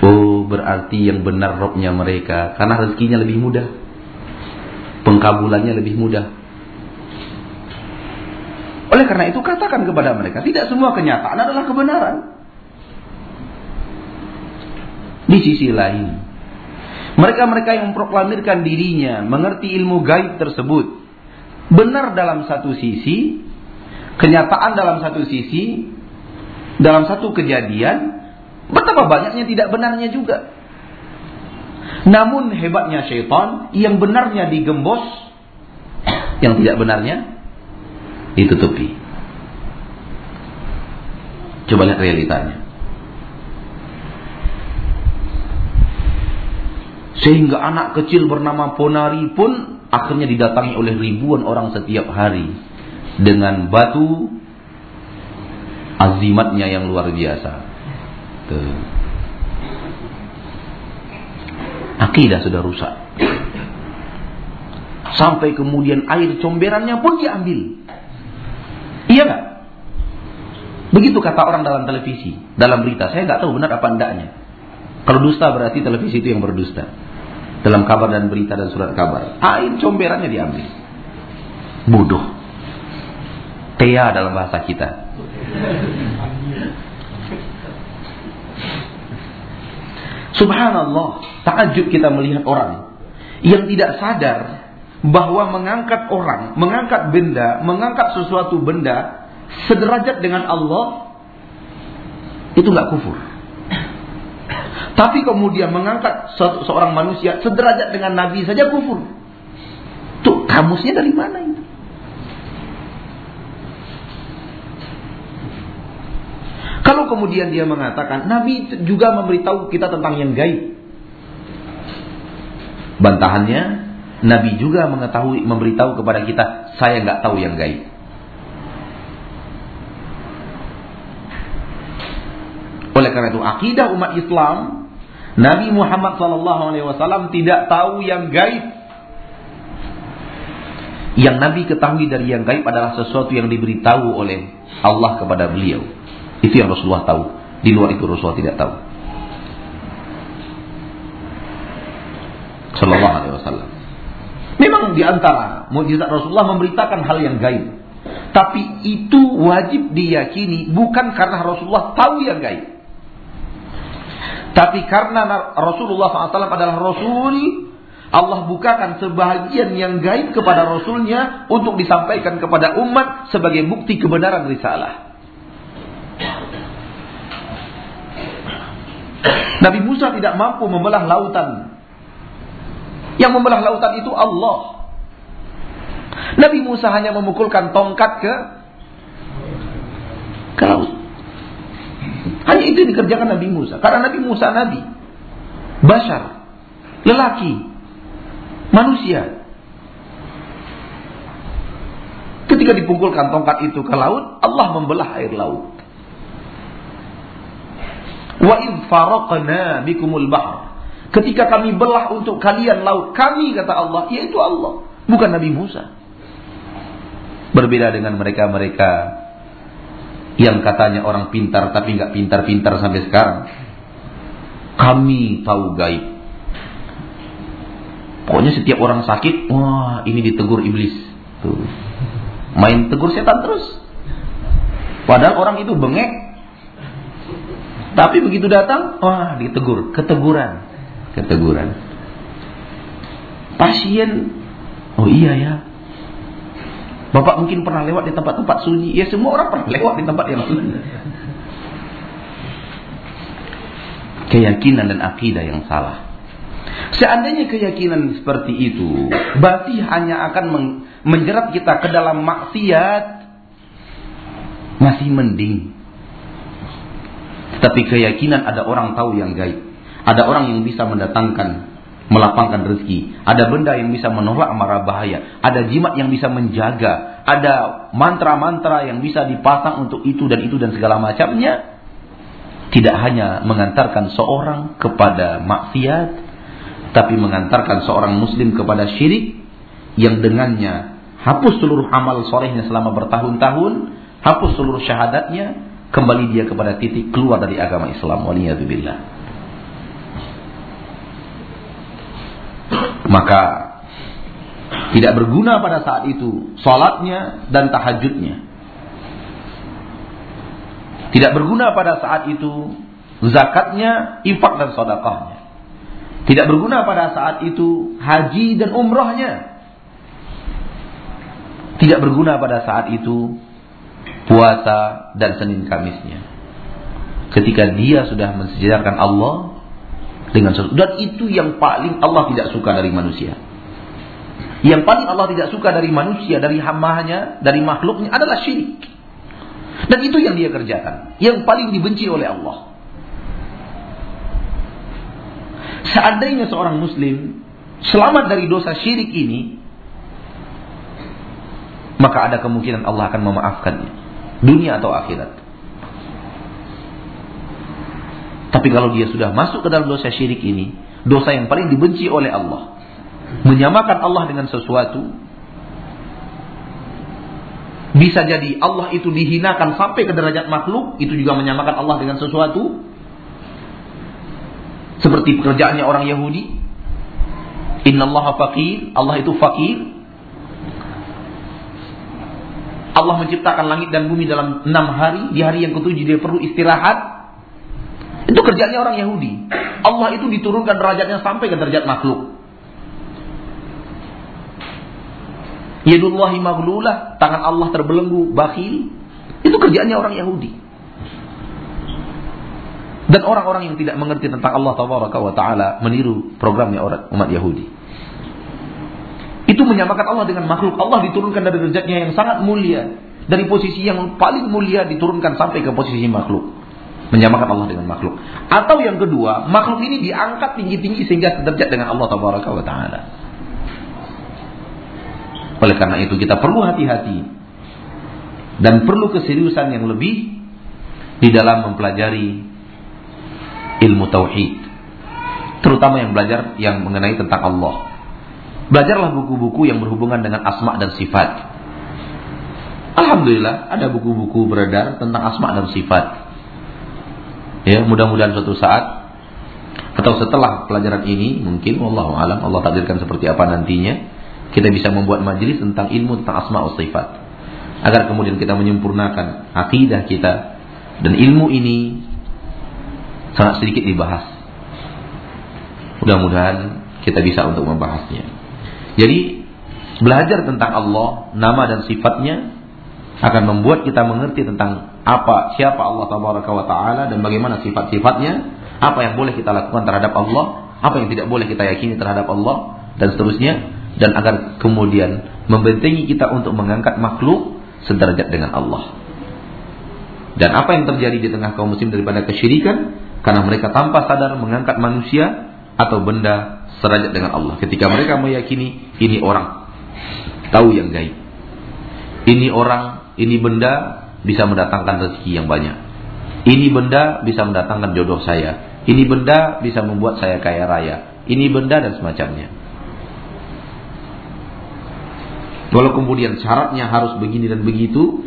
Oh berarti yang benar robnya mereka. Karena rezekinya lebih mudah. Pengkabulannya lebih mudah. Oleh karena itu katakan kepada mereka Tidak semua kenyataan adalah kebenaran Di sisi lain, mereka-mereka yang memproklamirkan dirinya mengerti ilmu gaib tersebut benar dalam satu sisi, kenyataan dalam satu sisi, dalam satu kejadian, betapa banyaknya tidak benarnya juga. Namun hebatnya syaitan yang benarnya digembos, yang tidak benarnya ditutupi. Coba lihat realitanya. Sehingga anak kecil bernama Ponari pun akhirnya didatangi oleh ribuan orang setiap hari dengan batu azimatnya yang luar biasa. Akidah sudah rusak. Sampai kemudian air comberannya pun diambil. Iya nggak? Begitu kata orang dalam televisi, dalam berita. Saya nggak tahu benar apa endaknya. Kalau dusta berarti televisi itu yang berdusta dalam kabar dan berita dan surat kabar. Air comberannya diambil. Bodoh. Tea dalam bahasa kita. Subhanallah, takjub kita melihat orang yang tidak sadar bahwa mengangkat orang, mengangkat benda, mengangkat sesuatu benda sederajat dengan Allah itu nggak kufur. Tapi kemudian mengangkat seorang manusia sederajat dengan Nabi saja kufur. Tuh kamusnya dari mana itu? Kalau kemudian dia mengatakan Nabi juga memberitahu kita tentang yang gaib. Bantahannya Nabi juga mengetahui memberitahu kepada kita saya nggak tahu yang gaib. Oleh karena itu akidah umat Islam Nabi Muhammad SAW tidak tahu yang gaib. Yang Nabi ketahui dari yang gaib adalah sesuatu yang diberitahu oleh Allah kepada beliau. Itu yang Rasulullah tahu. Di luar itu Rasulullah tidak tahu. Sallallahu Alaihi Wasallam. Memang di antara mujizat Rasulullah memberitakan hal yang gaib. Tapi itu wajib diyakini bukan karena Rasulullah tahu yang gaib. Tapi karena Rasulullah SAW adalah Rasul, Allah bukakan sebahagian yang gaib kepada Rasulnya untuk disampaikan kepada umat sebagai bukti kebenaran risalah. Nabi Musa tidak mampu membelah lautan. Yang membelah lautan itu Allah. Nabi Musa hanya memukulkan tongkat ke ke laut. Hanya itu yang dikerjakan Nabi Musa. Karena Nabi Musa Nabi. Bashar. Lelaki. Manusia. Ketika dipungkulkan tongkat itu ke laut, Allah membelah air laut. Wa faraqna bikumul bahr. Ketika kami belah untuk kalian laut, kami kata Allah, yaitu Allah, bukan Nabi Musa. Berbeda dengan mereka-mereka yang katanya orang pintar tapi nggak pintar-pintar sampai sekarang. Kami tahu gaib. Pokoknya setiap orang sakit, wah ini ditegur iblis. Tuh. Main tegur setan terus. Padahal orang itu bengek. Tapi begitu datang, wah ditegur. Keteguran. Keteguran. Pasien, oh iya ya, Bapak mungkin pernah lewat di tempat-tempat sunyi. Ya semua orang pernah lewat di tempat yang sunyi. Keyakinan dan akidah yang salah. Seandainya keyakinan seperti itu, berarti hanya akan menjerat kita ke dalam maksiat masih mending. Tapi keyakinan ada orang tahu yang gaib. Ada orang yang bisa mendatangkan melapangkan rezeki. Ada benda yang bisa menolak amarah bahaya. Ada jimat yang bisa menjaga. Ada mantra-mantra yang bisa dipasang untuk itu dan itu dan segala macamnya. Tidak hanya mengantarkan seorang kepada maksiat. Tapi mengantarkan seorang muslim kepada syirik. Yang dengannya hapus seluruh amal solehnya selama bertahun-tahun. Hapus seluruh syahadatnya. Kembali dia kepada titik keluar dari agama Islam. Waliyahzubillah. Maka tidak berguna pada saat itu salatnya dan tahajudnya. Tidak berguna pada saat itu zakatnya, infak dan sedekahnya. Tidak berguna pada saat itu haji dan umrahnya. Tidak berguna pada saat itu puasa dan Senin Kamisnya. Ketika dia sudah mensejajarkan Allah dengan sesuatu. Dan itu yang paling Allah tidak suka dari manusia. Yang paling Allah tidak suka dari manusia, dari hambanya, dari makhluknya adalah syirik. Dan itu yang dia kerjakan. Yang paling dibenci oleh Allah. Seandainya seorang muslim selamat dari dosa syirik ini, maka ada kemungkinan Allah akan memaafkannya. Dunia atau akhirat. Tapi kalau dia sudah masuk ke dalam dosa syirik ini, dosa yang paling dibenci oleh Allah, menyamakan Allah dengan sesuatu, bisa jadi Allah itu dihinakan sampai ke derajat makhluk, itu juga menyamakan Allah dengan sesuatu. Seperti pekerjaannya orang Yahudi. Inna Allah fakir, Allah itu fakir. Allah menciptakan langit dan bumi dalam enam hari, di hari yang ketujuh dia perlu istirahat. Itu kerjanya orang Yahudi. Allah itu diturunkan derajatnya sampai ke derajat makhluk. Yadullahi maghlulah, tangan Allah terbelenggu, bakhil. Itu kerjanya orang Yahudi. Dan orang-orang yang tidak mengerti tentang Allah Taala meniru programnya orang umat Yahudi. Itu menyamakan Allah dengan makhluk. Allah diturunkan dari derajatnya yang sangat mulia. Dari posisi yang paling mulia diturunkan sampai ke posisi makhluk menyamakan Allah dengan makhluk. Atau yang kedua, makhluk ini diangkat tinggi-tinggi sehingga sederajat dengan Allah tabaraka wa taala. Oleh karena itu kita perlu hati-hati dan perlu keseriusan yang lebih di dalam mempelajari ilmu tauhid. Terutama yang belajar yang mengenai tentang Allah. Belajarlah buku-buku yang berhubungan dengan asma dan sifat. Alhamdulillah ada buku-buku beredar tentang asma dan sifat. Ya, mudah-mudahan suatu saat atau setelah pelajaran ini mungkin Allah alam Allah takdirkan seperti apa nantinya kita bisa membuat majelis tentang ilmu tentang asma wa sifat agar kemudian kita menyempurnakan akidah kita dan ilmu ini sangat sedikit dibahas. Mudah-mudahan kita bisa untuk membahasnya. Jadi belajar tentang Allah, nama dan sifatnya akan membuat kita mengerti tentang apa siapa Allah wa taala dan bagaimana sifat-sifatnya, apa yang boleh kita lakukan terhadap Allah, apa yang tidak boleh kita yakini terhadap Allah dan seterusnya dan agar kemudian membentengi kita untuk mengangkat makhluk sederajat dengan Allah. Dan apa yang terjadi di tengah kaum muslim daripada kesyirikan karena mereka tanpa sadar mengangkat manusia atau benda sederajat dengan Allah. Ketika mereka meyakini ini orang tahu yang gaib. Ini orang, ini benda bisa mendatangkan rezeki yang banyak. Ini benda bisa mendatangkan jodoh saya. Ini benda bisa membuat saya kaya raya. Ini benda dan semacamnya. Walau kemudian syaratnya harus begini dan begitu,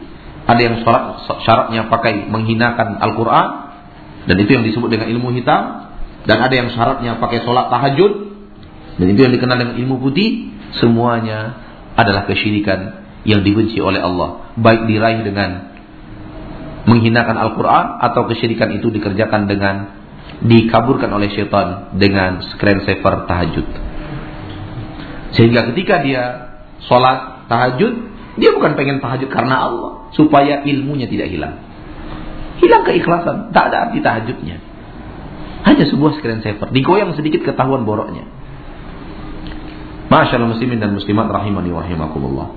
ada yang syarat, syaratnya pakai menghinakan Al-Quran, dan itu yang disebut dengan ilmu hitam, dan ada yang syaratnya pakai sholat tahajud, dan itu yang dikenal dengan ilmu putih, semuanya adalah kesyirikan yang dibenci oleh Allah, baik diraih dengan menghinakan Al-Quran atau kesyirikan itu dikerjakan dengan dikaburkan oleh syaitan dengan screensaver tahajud. Sehingga ketika dia sholat tahajud, dia bukan pengen tahajud karena Allah, supaya ilmunya tidak hilang. Hilang keikhlasan, tak ada arti tahajudnya. Hanya sebuah screen saver, digoyang sedikit ketahuan boroknya. Masyaallah muslimin dan muslimat rahimani wa rahimakumullah.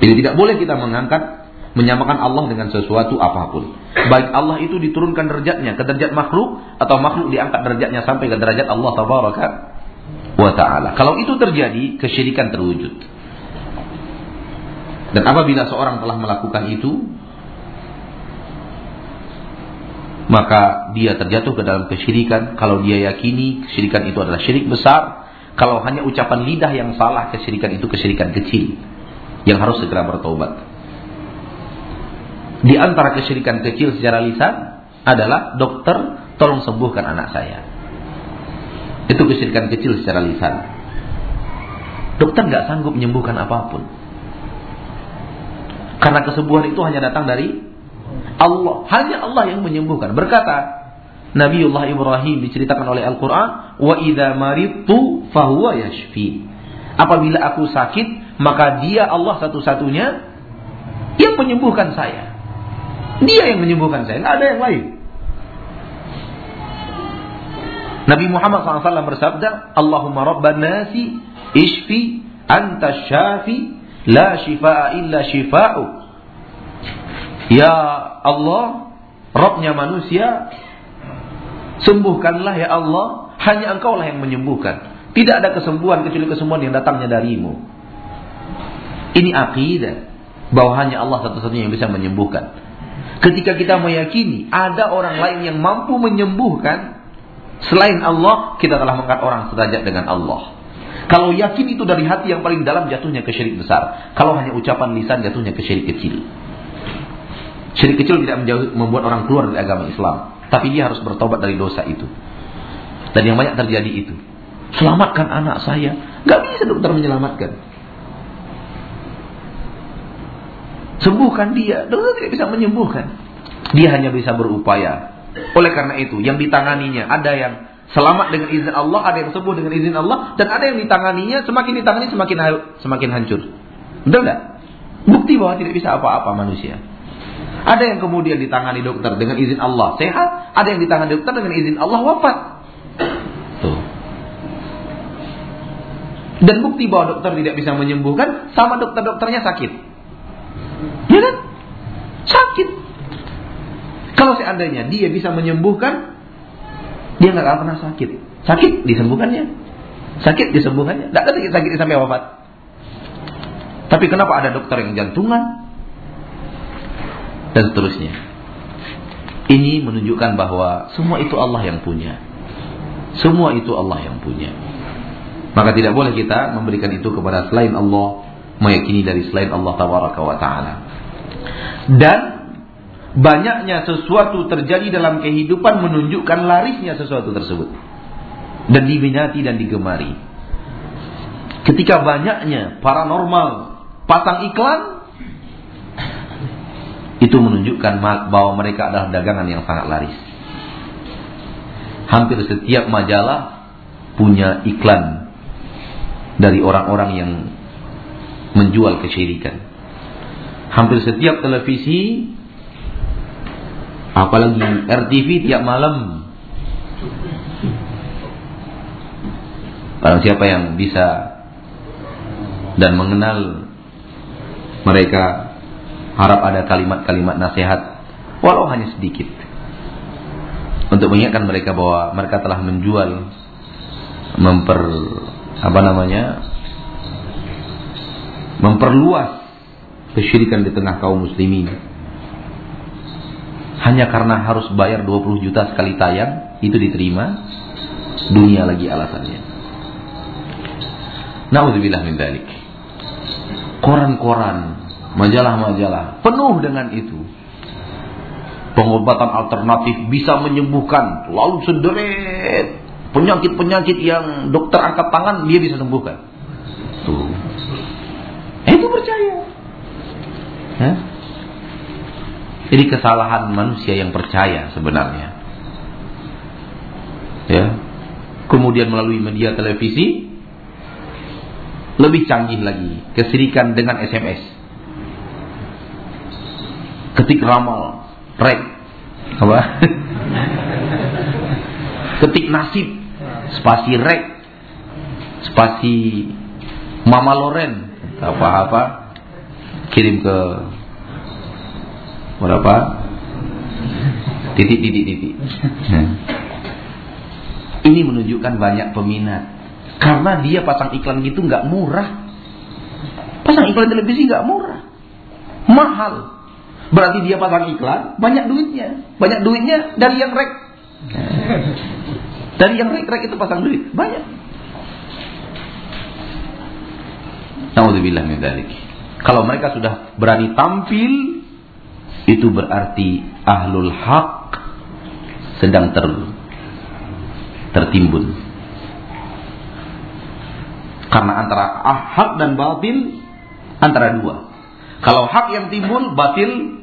Jadi tidak boleh kita mengangkat menyamakan Allah dengan sesuatu apa pun. Baik Allah itu diturunkan derajatnya ke derajat makhluk atau makhluk diangkat derajatnya sampai ke derajat Allah tabaraka wa taala. Kalau itu terjadi, kesyirikan terwujud. Dan apabila seorang telah melakukan itu, maka dia terjatuh ke dalam kesyirikan. Kalau dia yakini kesyirikan itu adalah syirik besar, kalau hanya ucapan lidah yang salah, kesyirikan itu kesyirikan kecil yang harus segera bertobat. Di antara kesyirikan kecil secara lisan adalah dokter tolong sembuhkan anak saya. Itu kesyirikan kecil secara lisan. Dokter nggak sanggup menyembuhkan apa pun. Karena kesembuhan itu hanya datang dari Allah. Hanya Allah yang menyembuhkan. Berkata Nabiullah Ibrahim diceritakan oleh Al-Quran, Wa idha maritu fahuwa yashfi. Apabila aku sakit, maka dia Allah satu-satunya yang menyembuhkan saya. Dia yang menyembuhkan saya, nggak ada yang lain. Nabi Muhammad SAW bersabda, Allahumma rabban nasi ishfi anta syafi La shifa'a illa shifa'u. Ya Allah, Robnya manusia, sembuhkanlah ya Allah, hanya engkau lah yang menyembuhkan. Tidak ada kesembuhan kecuali kesembuhan yang datangnya darimu. Ini akidah bahwa hanya Allah satu-satunya yang bisa menyembuhkan. Ketika kita meyakini ada orang lain yang mampu menyembuhkan selain Allah, kita telah mengangkat orang sederajat dengan Allah. Kalau yakin itu dari hati yang paling dalam jatuhnya ke syirik besar. Kalau hanya ucapan lisan jatuhnya ke syirik kecil. Syirik kecil tidak membuat orang keluar dari agama Islam. Tapi dia harus bertobat dari dosa itu. Dan yang banyak terjadi itu. Selamatkan anak saya. Gak bisa dokter menyelamatkan. Sembuhkan dia. Dokter tidak bisa menyembuhkan. Dia hanya bisa berupaya. Oleh karena itu, yang ditanganinya ada yang Selamat dengan izin Allah, ada yang sembuh dengan izin Allah, dan ada yang ditanganinya semakin ditangani semakin semakin hancur. Betul tidak? Bukti bahwa tidak bisa apa-apa manusia. Ada yang kemudian ditangani dokter dengan izin Allah sehat, ada yang ditangani dokter dengan izin Allah wafat. Tuh. Dan bukti bahwa dokter tidak bisa menyembuhkan sama dokter-dokternya sakit. Ya kan? Sakit. Kalau seandainya dia bisa menyembuhkan, dia nggak akan pernah sakit. Sakit disembuhkannya. Sakit disembuhkannya. Tidak ada sakit sakit sampai wafat. Tapi kenapa ada dokter yang jantungan dan seterusnya? Ini menunjukkan bahwa semua itu Allah yang punya. Semua itu Allah yang punya. Maka tidak boleh kita memberikan itu kepada selain Allah, meyakini dari selain Allah tabaraka wa taala. Dan banyaknya sesuatu terjadi dalam kehidupan menunjukkan larisnya sesuatu tersebut. Dan diminati dan digemari. Ketika banyaknya paranormal pasang iklan, itu menunjukkan bahwa mereka adalah dagangan yang sangat laris. Hampir setiap majalah punya iklan dari orang-orang yang menjual kesyirikan. Hampir setiap televisi Apalagi RTV tiap malam. Kalau siapa yang bisa dan mengenal mereka harap ada kalimat-kalimat nasihat walau hanya sedikit untuk mengingatkan mereka bahwa mereka telah menjual memper apa namanya memperluas kesyirikan di tengah kaum muslimin. Hanya karena harus bayar 20 juta sekali tayang itu diterima dunia lagi alasannya. Nauzubillah min dalik koran-koran majalah-majalah penuh dengan itu pengobatan alternatif bisa menyembuhkan lalu sederet. Penyakit-penyakit yang dokter angkat tangan dia bisa sembuhkan. Itu percaya Ya? Jadi kesalahan manusia yang percaya sebenarnya. Ya. Kemudian melalui media televisi lebih canggih lagi kesirikan dengan SMS. Ketik ramal, rek, apa? Ketik nasib, spasi rek, spasi Mama Loren, apa-apa, kirim ke berapa? Titik titik titik. Ini menunjukkan banyak peminat. Karena dia pasang iklan gitu nggak murah. Pasang iklan televisi nggak murah. Mahal. Berarti dia pasang iklan banyak duitnya. Banyak duitnya dari yang rek. Dari yang rek rek itu pasang duit. Banyak. Naudzubillah min dzalik. Kalau mereka sudah berani tampil, itu berarti ahlul hak sedang ter, tertimbun. Karena antara ah, hak dan batil antara dua. Kalau hak yang timbul, batil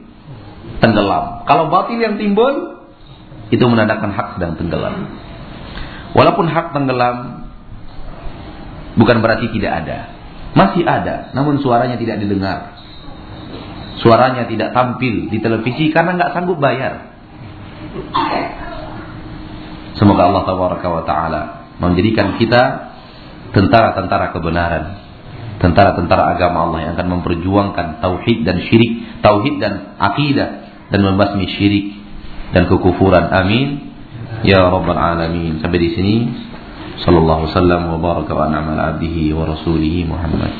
tenggelam. Kalau batil yang timbul, itu menandakan hak sedang tenggelam. Walaupun hak tenggelam, bukan berarti tidak ada. Masih ada, namun suaranya tidak didengar. Suaranya tidak tampil di televisi karena nggak sanggup bayar. Semoga Allah Taala menjadikan kita tentara-tentara kebenaran, tentara-tentara agama Allah yang akan memperjuangkan tauhid dan syirik, tauhid dan akidah dan membasmi syirik dan kekufuran. Amin. Ya Rabbal Alamin. Sampai di sini. صلى الله وسلم وبارك وأنعم على عبده ورسوله محمد.